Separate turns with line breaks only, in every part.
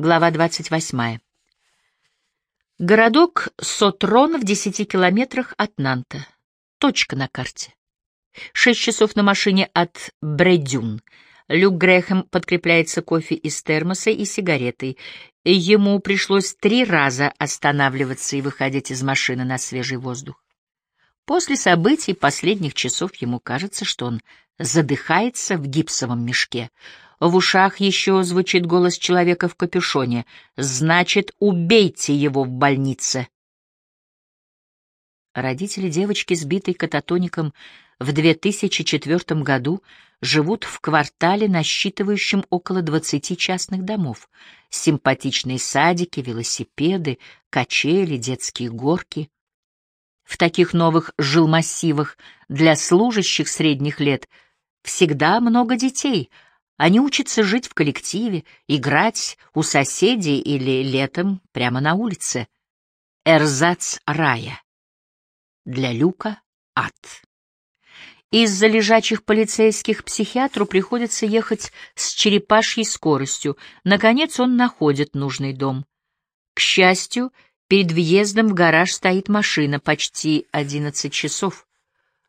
Глава 28. Городок Сотрон в десяти километрах от Нанта. Точка на карте. Шесть часов на машине от Бредюн. Люк Грэхэм подкрепляется кофе из термоса и сигаретой. Ему пришлось три раза останавливаться и выходить из машины на свежий воздух. После событий последних часов ему кажется, что он задыхается в гипсовом мешке. В ушах еще звучит голос человека в капюшоне. «Значит, убейте его в больнице!» Родители девочки, сбитой кататоником в 2004 году, живут в квартале, насчитывающем около 20 частных домов. Симпатичные садики, велосипеды, качели, детские горки. В таких новых жилмассивах для служащих средних лет всегда много детей — они учатся жить в коллективе, играть у соседей или летом прямо на улице. Эрзац рая. Для Люка — ад. Из-за лежачих полицейских психиатру приходится ехать с черепашьей скоростью. Наконец он находит нужный дом. К счастью, перед въездом в гараж стоит машина почти одиннадцать часов.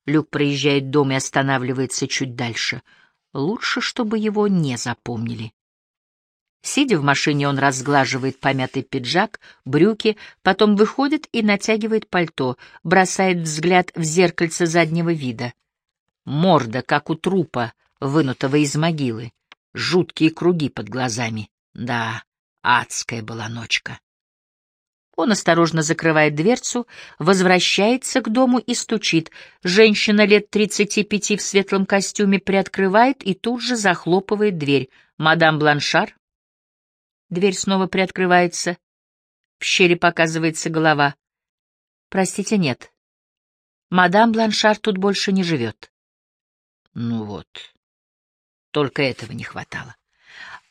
Люк проезжает дом и останавливается чуть дальше — Лучше, чтобы его не запомнили. Сидя в машине, он разглаживает помятый пиджак, брюки, потом выходит и натягивает пальто, бросает взгляд в зеркальце заднего вида. Морда, как у трупа, вынутого из могилы, жуткие круги под глазами. Да, адская была ночка. Он осторожно закрывает дверцу, возвращается к дому и стучит. Женщина лет тридцати пяти в светлом костюме приоткрывает и тут же захлопывает дверь. «Мадам Бланшар?» Дверь снова приоткрывается. В щели показывается голова. «Простите, нет. Мадам Бланшар тут больше не живет». Ну вот, только этого не хватало.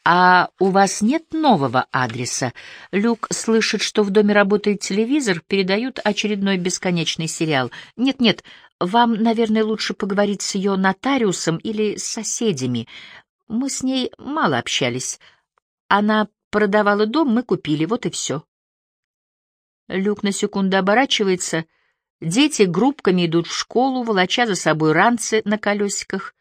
«А у вас нет нового адреса?» Люк слышит, что в доме работает телевизор, передают очередной бесконечный сериал. «Нет-нет, вам, наверное, лучше поговорить с ее нотариусом или с соседями. Мы с ней мало общались. Она продавала дом, мы купили, вот и все». Люк на секунду оборачивается. Дети группками идут в школу, волоча за собой ранцы на колесиках.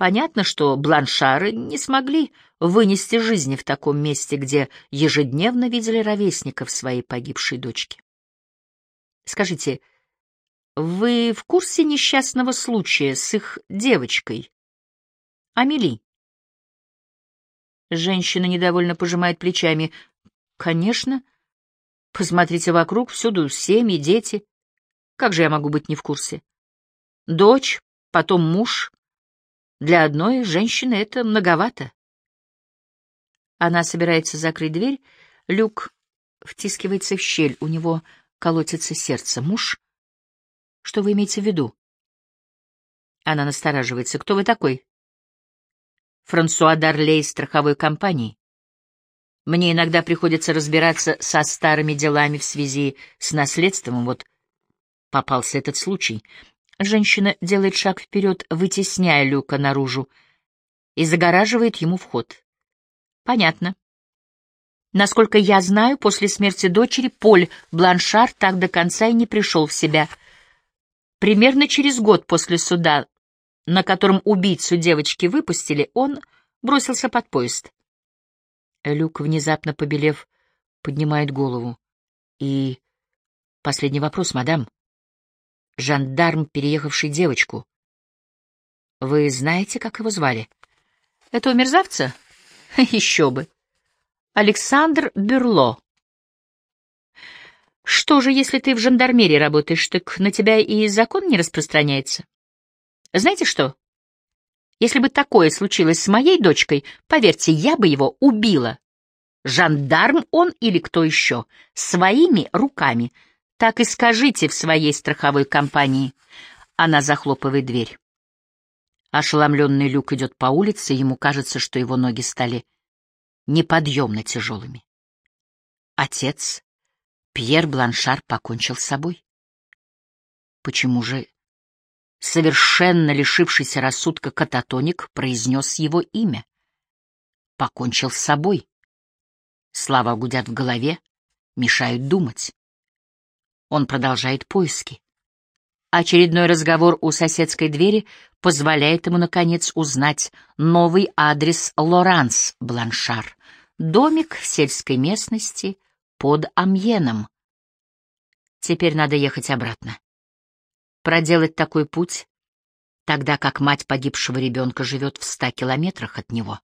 Понятно, что бланшары не смогли вынести жизни в таком месте, где ежедневно видели ровесников своей погибшей дочки. Скажите, вы в курсе несчастного случая с их девочкой? Амели? Женщина недовольно пожимает плечами. Конечно. Посмотрите вокруг, всюду семьи, дети. Как же я могу быть не в курсе? Дочь, потом муж, для одной женщины это многовато. Она собирается закрыть дверь. Люк втискивается в щель. У него колотится сердце. Муж? Что вы имеете в виду? Она настораживается. Кто вы такой? Франсуа Дарлей страховой компании. Мне иногда приходится разбираться со старыми делами в связи с наследством. Вот попался этот случай. Женщина делает шаг вперед, вытесняя люка наружу, и загораживает ему вход. Понятно. Насколько я знаю, после смерти дочери Поль Бланшар так до конца и не пришел в себя. Примерно через год после суда, на котором убийцу девочки выпустили, он бросился под поезд. Люк, внезапно побелев, поднимает голову. И последний вопрос, мадам жандарм, переехавший девочку. Вы знаете, как его звали? Этого мерзавца? Еще бы. Александр Бюрло. Что же, если ты в жандармерии работаешь, так на тебя и закон не распространяется? Знаете что? Если бы такое случилось с моей дочкой, поверьте, я бы его убила. Жандарм он или кто еще? Своими руками — так и скажите в своей страховой компании. Она захлопывает дверь. Ошеломленный Люк идет по улице, ему кажется, что его ноги стали неподъемно тяжелыми. Отец, Пьер Бланшар, покончил с собой. Почему же совершенно лишившийся рассудка кататоник произнес его имя? Покончил с собой. Слова гудят в голове, мешают думать. Он продолжает поиски. Очередной разговор у соседской двери позволяет ему, наконец, узнать новый адрес Лоранс Бланшар. Домик в сельской местности под Амьеном. Теперь надо ехать обратно. Проделать такой путь, тогда как мать погибшего ребенка живет в ста километрах от него.